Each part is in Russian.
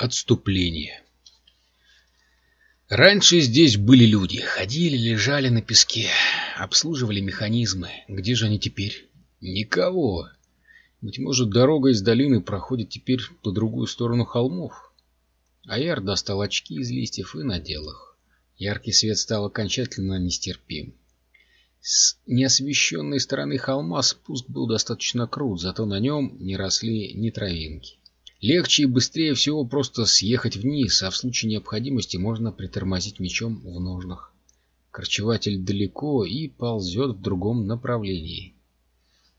Отступление Раньше здесь были люди, ходили, лежали на песке, обслуживали механизмы. Где же они теперь? Никого. Быть может, дорога из долины проходит теперь по другую сторону холмов. Аяр достал очки из листьев и надел их. Яркий свет стал окончательно нестерпим. С неосвещенной стороны холма спуск был достаточно крут, зато на нем не росли ни травинки. Легче и быстрее всего просто съехать вниз, а в случае необходимости можно притормозить мечом в ножнах. Корчеватель далеко и ползет в другом направлении.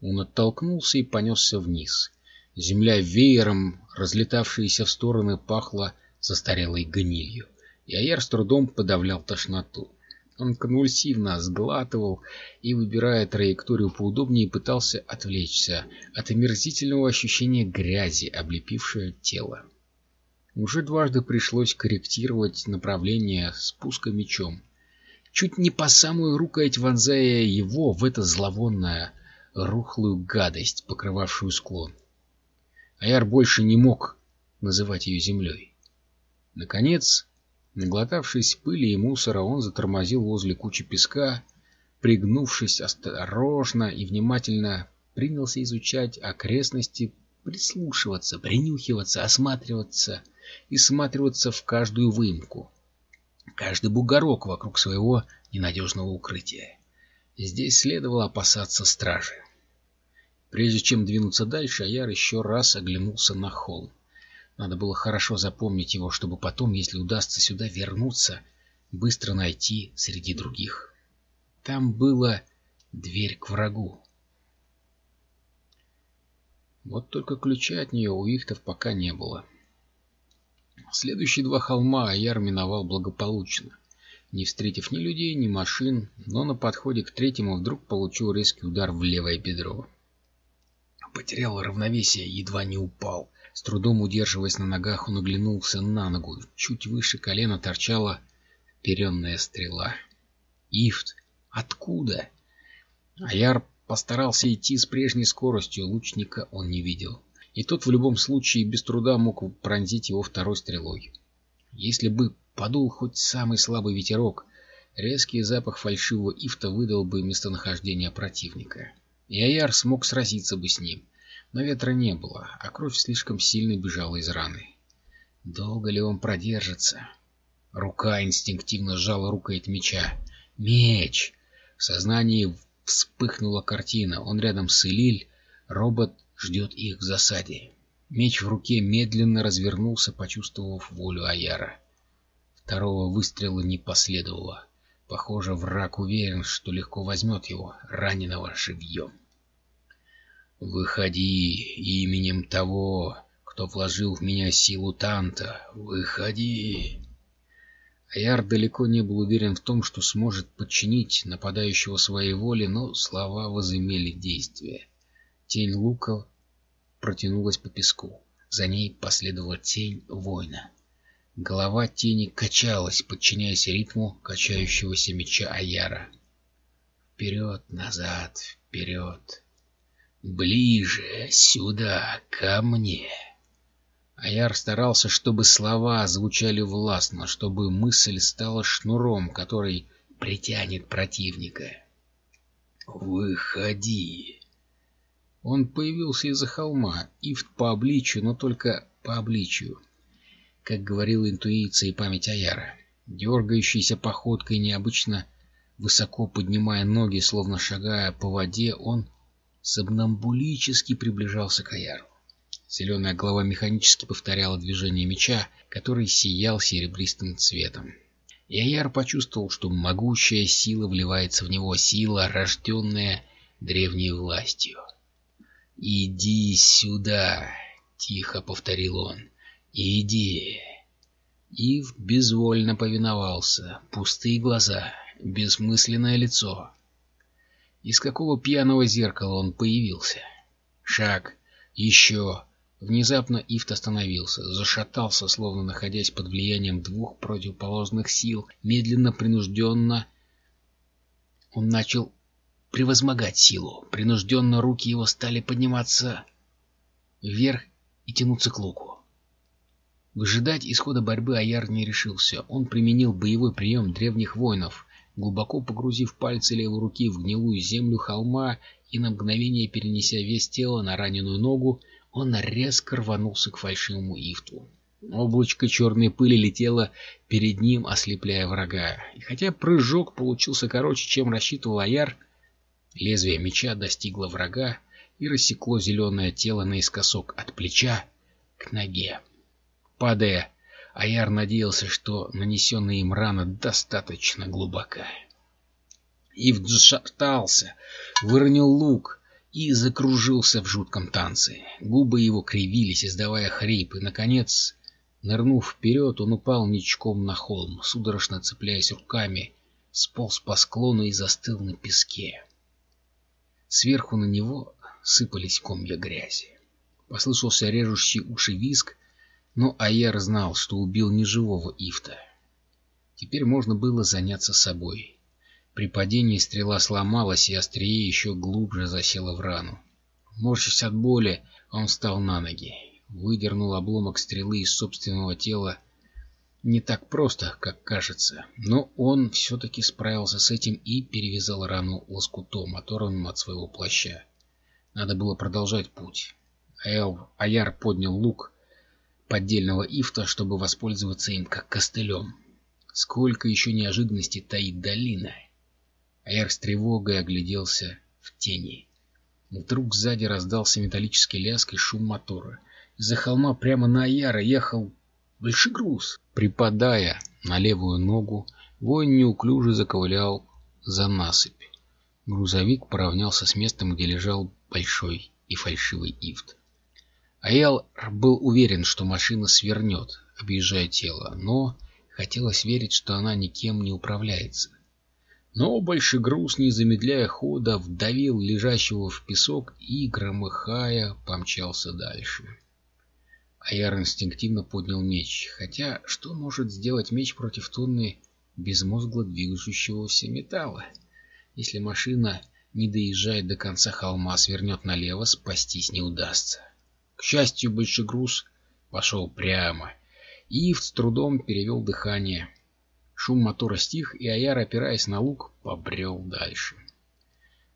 Он оттолкнулся и понесся вниз. Земля веером, разлетавшаяся в стороны, пахла застарелой гнилью, и Аяр с трудом подавлял тошноту. Он конвульсивно сглатывал и, выбирая траекторию поудобнее, пытался отвлечься от омерзительного ощущения грязи, облепившего тело. Уже дважды пришлось корректировать направление спуска мечом. Чуть не по самую рукоять вонзая его в это зловонное, рухлую гадость, покрывавшую склон. Аяр больше не мог называть ее землей. Наконец, Наглотавшись пыли и мусора, он затормозил возле кучи песка, пригнувшись осторожно и внимательно принялся изучать окрестности, прислушиваться, принюхиваться, осматриваться и всматриваться в каждую выемку, каждый бугорок вокруг своего ненадежного укрытия. Здесь следовало опасаться стражи. Прежде чем двинуться дальше, Аяр еще раз оглянулся на холм. Надо было хорошо запомнить его, чтобы потом, если удастся сюда вернуться, быстро найти среди других. Там была дверь к врагу. Вот только ключа от нее у Ихтов пока не было. Следующие два холма Аяр миновал благополучно, не встретив ни людей, ни машин, но на подходе к третьему вдруг получил резкий удар в левое бедро. Потерял равновесие, едва не упал. С трудом удерживаясь на ногах, он оглянулся на ногу. Чуть выше колена торчала перенная стрела. Ифт! Откуда? Аяр постарался идти с прежней скоростью, лучника он не видел. И тот в любом случае без труда мог пронзить его второй стрелой. Если бы подул хоть самый слабый ветерок, резкий запах фальшивого ифта выдал бы местонахождение противника. И Аяр смог сразиться бы с ним. Но ветра не было, а кровь слишком сильно бежала из раны. Долго ли он продержится? Рука инстинктивно сжала рукоять меча. Меч! В сознании вспыхнула картина. Он рядом с Элиль. Робот ждет их в засаде. Меч в руке медленно развернулся, почувствовав волю Аяра. Второго выстрела не последовало. Похоже, враг уверен, что легко возьмет его, раненого живьем. Выходи именем того, кто вложил в меня силу Танта. Выходи. Аяр далеко не был уверен в том, что сможет подчинить нападающего своей воле, но слова возымели действие. Тень лука протянулась по песку. За ней последовала тень воина. Голова тени качалась, подчиняясь ритму качающегося меча Аяра. Вперед, назад, вперед. Ближе, сюда, ко мне. Аяр старался, чтобы слова звучали властно, чтобы мысль стала шнуром, который притянет противника. «Выходи!» Он появился из-за холма, ифт по обличию, но только по обличию. Как говорила интуиция и память Аяра, дергающейся походкой необычно высоко поднимая ноги, словно шагая по воде, он сомнамбулически приближался к Аяру. Зеленая голова механически повторяла движение меча, который сиял серебристым цветом. И Аяр почувствовал, что могущая сила вливается в него, сила, рожденная древней властью. «Иди сюда!» — тихо повторил он. «Иди!» Ив безвольно повиновался. Пустые глаза, бессмысленное лицо. Из какого пьяного зеркала он появился? Шаг. Еще. Внезапно Ифт остановился, зашатался, словно находясь под влиянием двух противоположных сил. Медленно, принужденно он начал превозмогать силу. Принужденно руки его стали подниматься вверх и тянуться к луку. Выжидать исхода борьбы Аяр не решился. Он применил боевой прием древних воинов, глубоко погрузив пальцы левой руки в гнилую землю холма и на мгновение перенеся весь тело на раненую ногу, он резко рванулся к фальшивому ифту. Облачко черной пыли летело перед ним, ослепляя врага. И хотя прыжок получился короче, чем рассчитывал Аяр, лезвие меча достигло врага и рассекло зеленое тело наискосок от плеча к ноге. Падая, Аяр надеялся, что нанесенная им рана достаточно глубока. Ив шатался, выронил лук и закружился в жутком танце. Губы его кривились, издавая хрип, и, наконец, нырнув вперед, он упал ничком на холм, судорожно цепляясь руками, сполз по склону и застыл на песке. Сверху на него сыпались комья грязи. Послышался режущий уши виск, но Аяр знал, что убил не живого Ифта. Теперь можно было заняться собой. При падении стрела сломалась, и острие еще глубже засело в рану. Морщась от боли, он встал на ноги, выдернул обломок стрелы из собственного тела. Не так просто, как кажется, но он все-таки справился с этим и перевязал рану лоскутом, оторванным от своего плаща. Надо было продолжать путь. Эл Аяр поднял лук, поддельного ифта, чтобы воспользоваться им как костылем. Сколько еще неожиданностей таит долина! Аяр с тревогой огляделся в тени. Вдруг сзади раздался металлический лязг и шум мотора. Из-за холма прямо на Аяра ехал большой груз. Припадая на левую ногу, воин неуклюже заковылял за насыпь. Грузовик поравнялся с местом, где лежал большой и фальшивый ифт. Аял был уверен, что машина свернет, объезжая тело, но хотелось верить, что она никем не управляется. Но большой груз, не замедляя хода, вдавил лежащего в песок и, громыхая, помчался дальше. Аяр инстинктивно поднял меч, хотя что может сделать меч против тонны безмозгло движущегося металла? Если машина, не доезжает до конца холма, свернет налево, спастись не удастся. К счастью, большой груз пошел прямо. Ив с трудом перевел дыхание. Шум мотора стих, и Аяр, опираясь на лук, побрел дальше.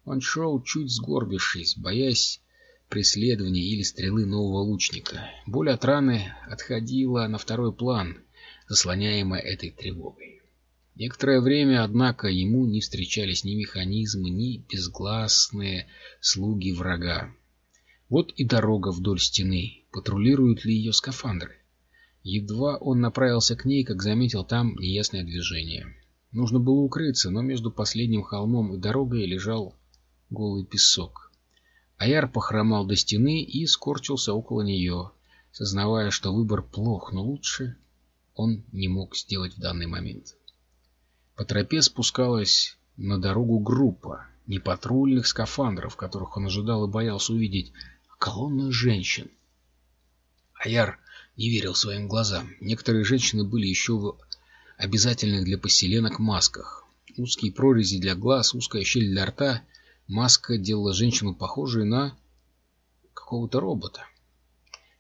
Он шел, чуть сгорбившись, боясь преследования или стрелы нового лучника. Боль от раны отходила на второй план, заслоняемая этой тревогой. Некоторое время, однако, ему не встречались ни механизмы, ни безгласные слуги врага. Вот и дорога вдоль стены. Патрулируют ли ее скафандры? Едва он направился к ней, как заметил там неясное движение. Нужно было укрыться, но между последним холмом и дорогой лежал голый песок. Аяр похромал до стены и скорчился около нее, сознавая, что выбор плох, но лучше он не мог сделать в данный момент. По тропе спускалась на дорогу группа непатрульных скафандров, которых он ожидал и боялся увидеть колонна женщин. Аяр не верил своим глазам. Некоторые женщины были еще в обязательных для поселенок масках. Узкие прорези для глаз, узкая щель для рта. Маска делала женщину похожей на какого-то робота.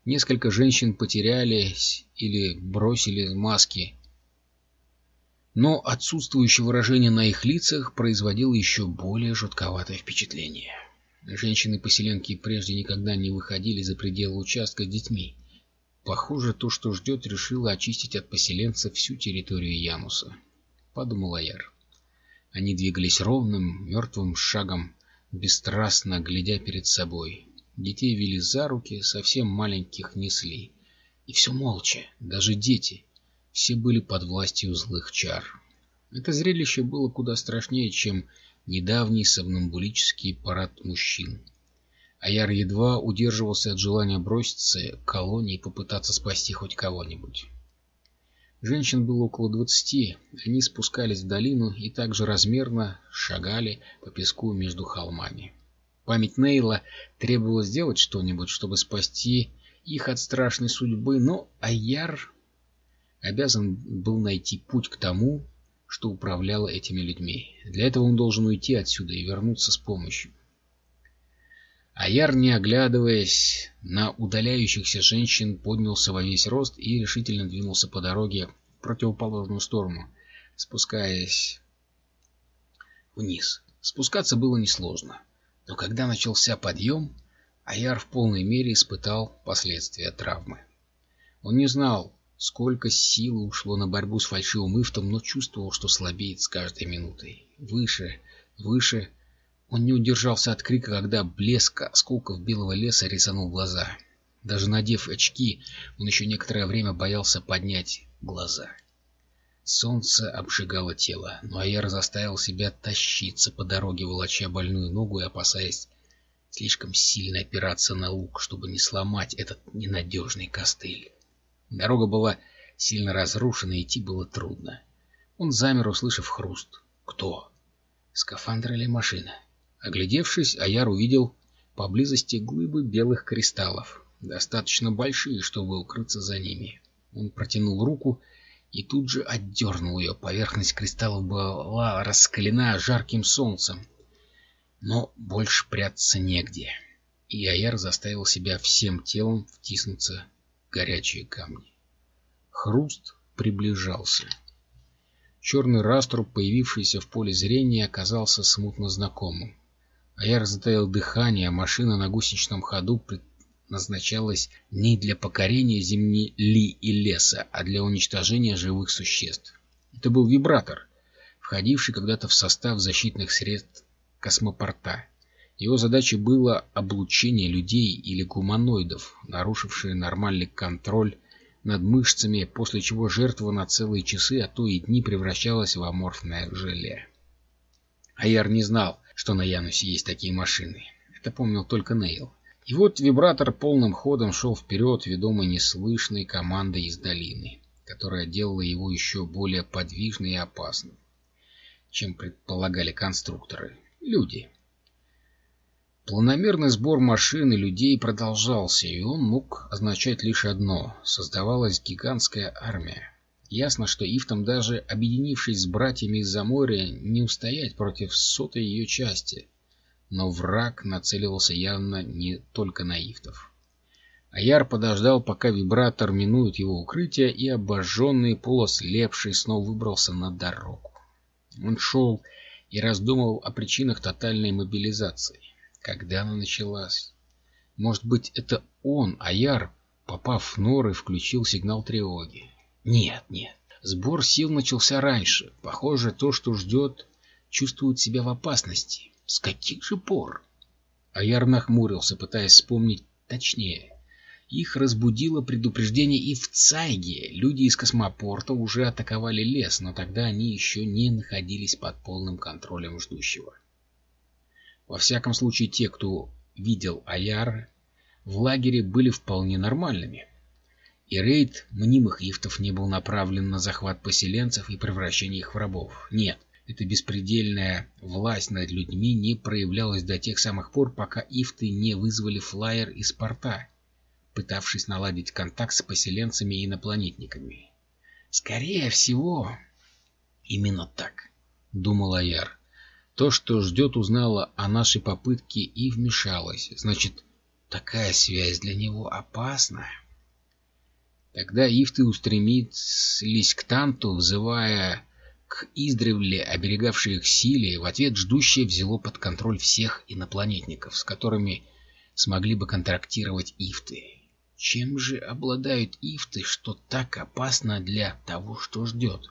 Несколько женщин потерялись или бросили маски. Но отсутствующее выражение на их лицах производило еще более жутковатое впечатление. Женщины-поселенки прежде никогда не выходили за пределы участка с детьми. Похоже, то, что ждет, решило очистить от поселенцев всю территорию Януса. Подумал Аяр. Они двигались ровным, мертвым шагом, бесстрастно глядя перед собой. Детей вели за руки, совсем маленьких несли. И все молча, даже дети. Все были под властью злых чар. Это зрелище было куда страшнее, чем недавний сомнамбулический парад мужчин. Аяр едва удерживался от желания броситься к колонии и попытаться спасти хоть кого-нибудь. Женщин было около двадцати, они спускались в долину и также размерно шагали по песку между холмами. Память Нейла требовала сделать что-нибудь, чтобы спасти их от страшной судьбы, но Аяр обязан был найти путь к тому, что управляло этими людьми. Для этого он должен уйти отсюда и вернуться с помощью. Аяр, не оглядываясь на удаляющихся женщин, поднялся во весь рост и решительно двинулся по дороге в противоположную сторону, спускаясь вниз. Спускаться было несложно, но когда начался подъем, Аяр в полной мере испытал последствия травмы. Он не знал, сколько сил ушло на борьбу с фальшивым ифтом, но чувствовал, что слабеет с каждой минутой. Выше, выше... Он не удержался от крика, когда блеск осколков белого леса резанул глаза. Даже надев очки, он еще некоторое время боялся поднять глаза. Солнце обжигало тело, но Аяр заставил себя тащиться по дороге, волоча больную ногу и опасаясь слишком сильно опираться на лук, чтобы не сломать этот ненадежный костыль. Дорога была сильно разрушена, идти было трудно. Он замер, услышав хруст. Кто? Скафандр или машина? Оглядевшись, Аяр увидел поблизости глыбы белых кристаллов, достаточно большие, чтобы укрыться за ними. Он протянул руку и тут же отдернул ее. Поверхность кристаллов была раскалена жарким солнцем, но больше прятаться негде. И Аяр заставил себя всем телом втиснуться горячие камни. Хруст приближался. Черный раструб, появившийся в поле зрения, оказался смутно знакомым. Аяр затаил дыхание, а машина на гусеничном ходу предназначалась не для покорения земли и леса, а для уничтожения живых существ. Это был вибратор, входивший когда-то в состав защитных средств космопорта. Его задачей было облучение людей или гуманоидов, нарушившие нормальный контроль над мышцами, после чего жертва на целые часы, а то и дни превращалась в аморфное желе. Аяр не знал, что на Янусе есть такие машины. Это помнил только Нейл. И вот вибратор полным ходом шел вперед, ведомый неслышной командой из долины, которая делала его еще более подвижным и опасным, чем предполагали конструкторы. Люди. Планомерный сбор машин и людей продолжался, и он мог означать лишь одно — создавалась гигантская армия. Ясно, что Ифтам, даже объединившись с братьями из-за моря, не устоять против сотой ее части. Но враг нацеливался явно не только на Ифтов. Аяр подождал, пока вибратор минует его укрытие, и обожженный, полуслепший, снова выбрался на дорогу. Он шел и раздумывал о причинах тотальной мобилизации. Когда она началась? Может быть, это он, Аяр, попав в норы, включил сигнал тревоги? Нет, нет. Сбор сил начался раньше. Похоже, то, что ждет, чувствует себя в опасности. С каких же пор? Аяр нахмурился, пытаясь вспомнить точнее. Их разбудило предупреждение и в Цайге. Люди из космопорта уже атаковали лес, но тогда они еще не находились под полным контролем ждущего. Во всяком случае, те, кто видел Аяр, в лагере были вполне нормальными. И рейд мнимых ифтов не был направлен на захват поселенцев и превращение их в рабов. Нет, эта беспредельная власть над людьми не проявлялась до тех самых пор, пока ифты не вызвали флайер из порта пытавшись наладить контакт с поселенцами и инопланетниками. Скорее всего, именно так, думал Аяр. То, что ждет, узнала о нашей попытке и вмешалась. Значит, такая связь для него опасна. Тогда ифты устремились к Танту, взывая к издревле оберегавшей их силе, в ответ ждущее взяло под контроль всех инопланетников, с которыми смогли бы контрактировать ифты. Чем же обладают ифты, что так опасно для того, что ждет?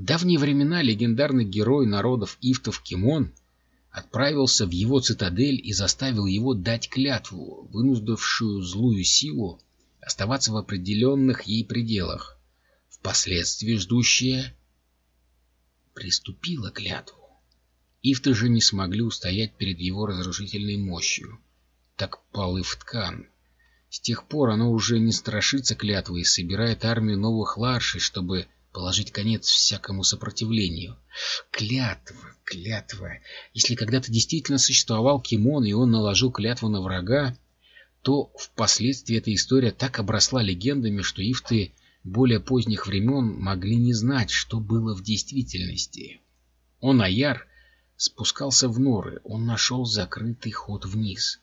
Давние времена легендарный герой народов ифтов Кимон отправился в его цитадель и заставил его дать клятву, вынуждавшую злую силу оставаться в определенных ей пределах. Впоследствии ждущая приступила клятву. Ифты же не смогли устоять перед его разрушительной мощью. Так пал и в ткан. С тех пор оно уже не страшится клятвы и собирает армию новых ларшей, чтобы положить конец всякому сопротивлению. Клятва, клятва. Если когда-то действительно существовал Кимон, и он наложил клятву на врага, то впоследствии эта история так обросла легендами, что ифты более поздних времен могли не знать, что было в действительности. Он, Аяр, спускался в норы, он нашел закрытый ход вниз.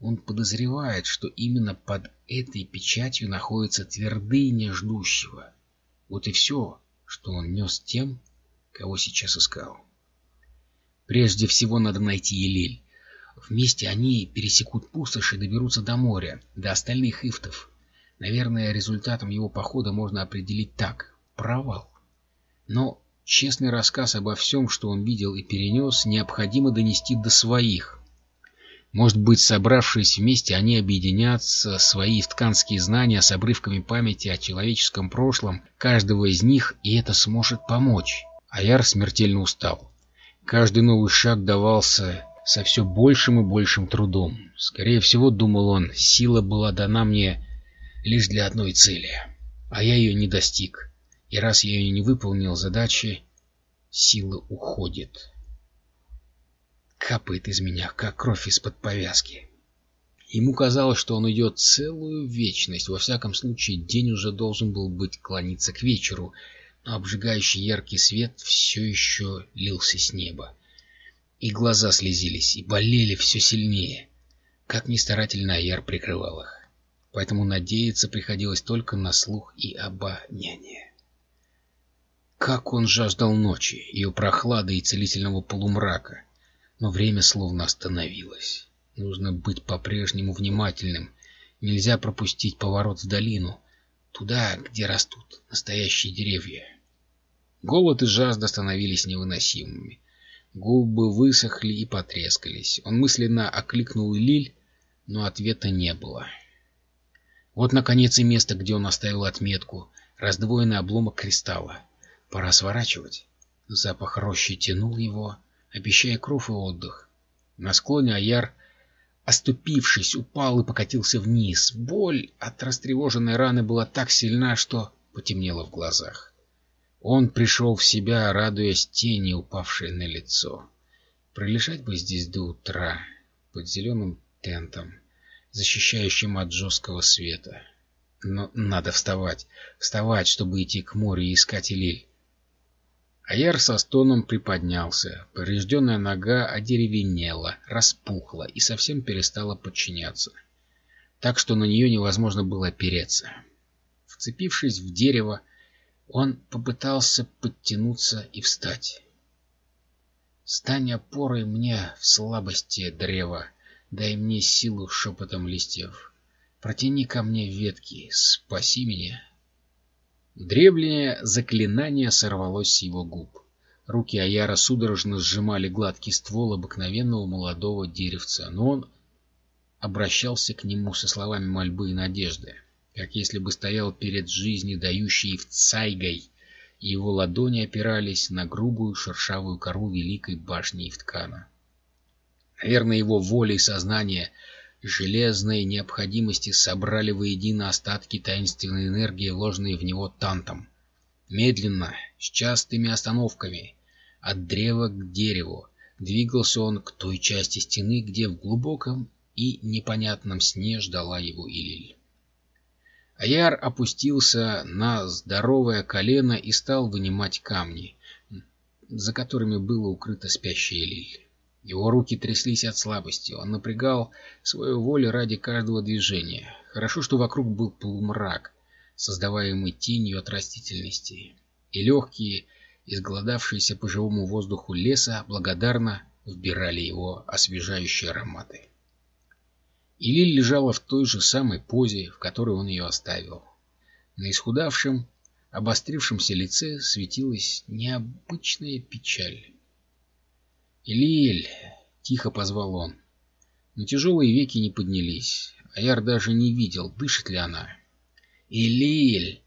Он подозревает, что именно под этой печатью находится твердыня ждущего. Вот и все, что он нес тем, кого сейчас искал. Прежде всего надо найти Елель. Вместе они пересекут пустошь и доберутся до моря, до остальных ифтов. Наверное, результатом его похода можно определить так — провал. Но честный рассказ обо всем, что он видел и перенес, необходимо донести до своих. Может быть, собравшись вместе, они объединятся, свои тканские знания с обрывками памяти о человеческом прошлом каждого из них, и это сможет помочь. Аяр смертельно устал. Каждый новый шаг давался со все большим и большим трудом. Скорее всего, думал он, сила была дана мне лишь для одной цели, а я ее не достиг. И раз я ее не выполнил задачи, сила уходит капает из меня, как кровь из-под повязки. Ему казалось, что он идет целую вечность. Во всяком случае, день уже должен был быть клониться к вечеру, но обжигающий яркий свет все еще лился с неба. И глаза слезились, и болели все сильнее. Как ни старательно Аяр прикрывал их. Поэтому надеяться приходилось только на слух и обоняние. Как он жаждал ночи, ее прохлады и целительного полумрака — но время словно остановилось. Нужно быть по-прежнему внимательным. Нельзя пропустить поворот в долину, туда, где растут настоящие деревья. Голод и жажда становились невыносимыми. Губы высохли и потрескались. Он мысленно окликнул Лиль, но ответа не было. Вот, наконец, и место, где он оставил отметку. Раздвоенный обломок кристалла. Пора сворачивать. Запах рощи тянул его, обещая кров и отдых. На склоне Аяр, оступившись, упал и покатился вниз. Боль от растревоженной раны была так сильна, что потемнело в глазах. Он пришел в себя, радуясь тени, упавшей на лицо. Пролежать бы здесь до утра, под зеленым тентом, защищающим от жесткого света. Но надо вставать, вставать, чтобы идти к морю и искать Элиль. Аяр со стоном приподнялся. Поврежденная нога одеревенела, распухла и совсем перестала подчиняться. Так что на нее невозможно было опереться. Вцепившись в дерево, он попытался подтянуться и встать. «Стань опорой мне в слабости древа, дай мне силу шепотом листьев. Протяни ко мне ветки, спаси меня». Древнее заклинание сорвалось с его губ. Руки Аяра судорожно сжимали гладкий ствол обыкновенного молодого деревца, но он обращался к нему со словами мольбы и надежды, как если бы стоял перед жизнью дающей в цайгой, и его ладони опирались на грубую шершавую кору великой башни Ивткана. Наверное, его воля и сознание — железной необходимости собрали воедино остатки таинственной энергии, вложенные в него тантом. Медленно, с частыми остановками, от древа к дереву, двигался он к той части стены, где в глубоком и непонятном сне ждала его Илиль. Аяр опустился на здоровое колено и стал вынимать камни, за которыми было укрыто спящее Лиль. Его руки тряслись от слабости. Он напрягал свою волю ради каждого движения. Хорошо, что вокруг был полумрак, создаваемый тенью от растительности. И легкие, изголодавшиеся по живому воздуху леса, благодарно вбирали его освежающие ароматы. Илиль лежала в той же самой позе, в которой он ее оставил. На исхудавшем, обострившемся лице светилась необычная печаль. «Илиэль!» — тихо позвал он. Но тяжелые веки не поднялись. Аяр даже не видел, дышит ли она. «Илиэль!»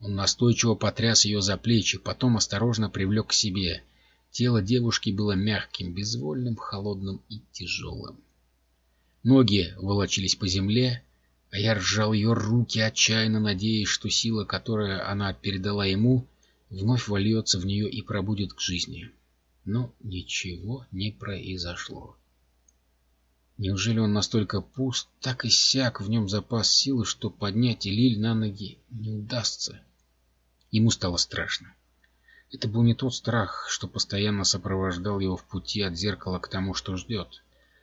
Он настойчиво потряс ее за плечи, потом осторожно привлек к себе. Тело девушки было мягким, безвольным, холодным и тяжелым. Ноги волочились по земле, а я сжал ее руки, отчаянно надеясь, что сила, которую она передала ему, вновь вольется в нее и пробудет к жизни. Но ничего не произошло. Неужели он настолько пуст, так иссяк в нем запас силы, что поднять Элиль на ноги не удастся? Ему стало страшно. Это был не тот страх, что постоянно сопровождал его в пути от зеркала к тому, что ждет.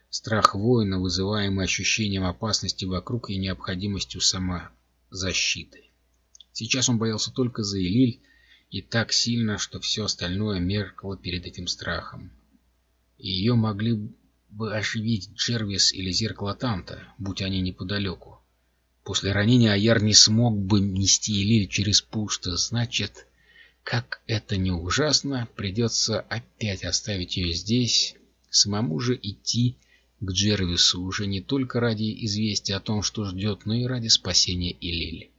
Страх воина, вызываемый ощущением опасности вокруг и необходимостью самозащиты. Сейчас он боялся только за Элиль, и так сильно, что все остальное меркло перед этим страхом. Ее могли бы оживить Джервис или зеркало Танта, будь они неподалеку. После ранения Аяр не смог бы нести Элиль через пусто, значит, как это не ужасно, придется опять оставить ее здесь, самому же идти к Джервису уже не только ради известия о том, что ждет, но и ради спасения Элиль.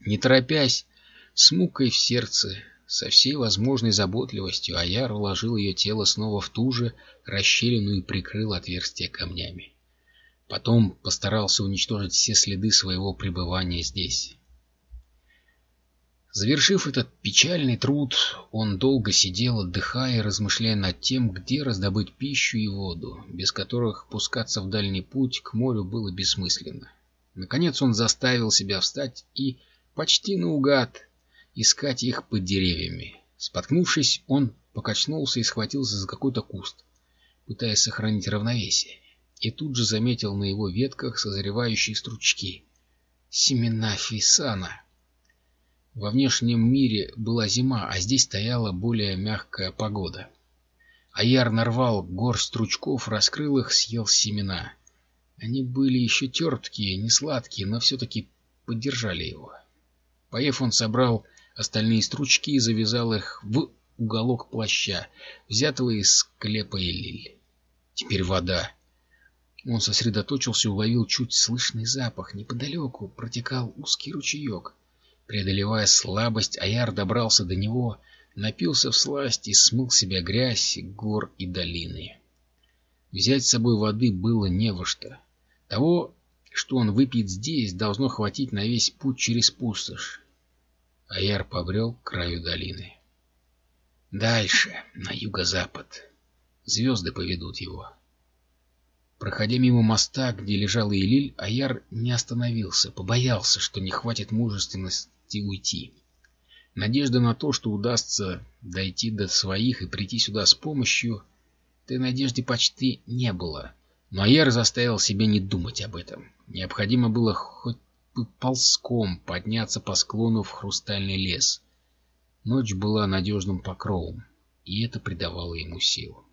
Не торопясь, с мукой в сердце, со всей возможной заботливостью, Аяр уложил ее тело снова в ту же расщелину и прикрыл отверстие камнями. Потом постарался уничтожить все следы своего пребывания здесь. Завершив этот печальный труд, он долго сидел, отдыхая и размышляя над тем, где раздобыть пищу и воду, без которых пускаться в дальний путь к морю было бессмысленно. Наконец он заставил себя встать и, почти наугад, искать их под деревьями. Споткнувшись, он покачнулся и схватился за какой-то куст, пытаясь сохранить равновесие, и тут же заметил на его ветках созревающие стручки. Семена фисана! Во внешнем мире была зима, а здесь стояла более мягкая погода. Аяр нарвал горсть стручков, раскрыл их, съел семена. Они были еще терткие, не сладкие, но все-таки поддержали его. Поев, он собрал остальные стручки и завязал их в уголок плаща, взятого из склепа Элиль. Теперь вода. Он сосредоточился и уловил чуть слышный запах. Неподалеку протекал узкий ручеек. Преодолевая слабость, Аяр добрался до него, напился в сласть и смыл себя грязь гор и долины. Взять с собой воды было не во что. Того, что он выпьет здесь, должно хватить на весь путь через пустошь. Аяр побрел к краю долины. Дальше, на юго-запад. Звезды поведут его. Проходя мимо моста, где лежал Илиль, Аяр не остановился, побоялся, что не хватит мужественности уйти. Надежда на то, что удастся дойти до своих и прийти сюда с помощью, этой надежды почти не было. Но Аяр заставил себя не думать об этом. Необходимо было хоть ползком подняться по склону в хрустальный лес. Ночь была надежным покровом, и это придавало ему сил.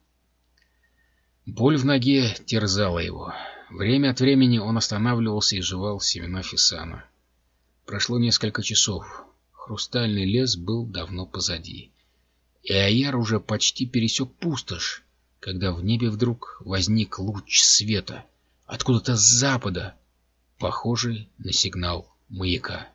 Боль в ноге терзала его. Время от времени он останавливался и жевал семена фисана. Прошло несколько часов. Хрустальный лес был давно позади. И Аяр уже почти пересек пустошь, когда в небе вдруг возник луч света. Откуда-то с запада, похожий на сигнал маяка.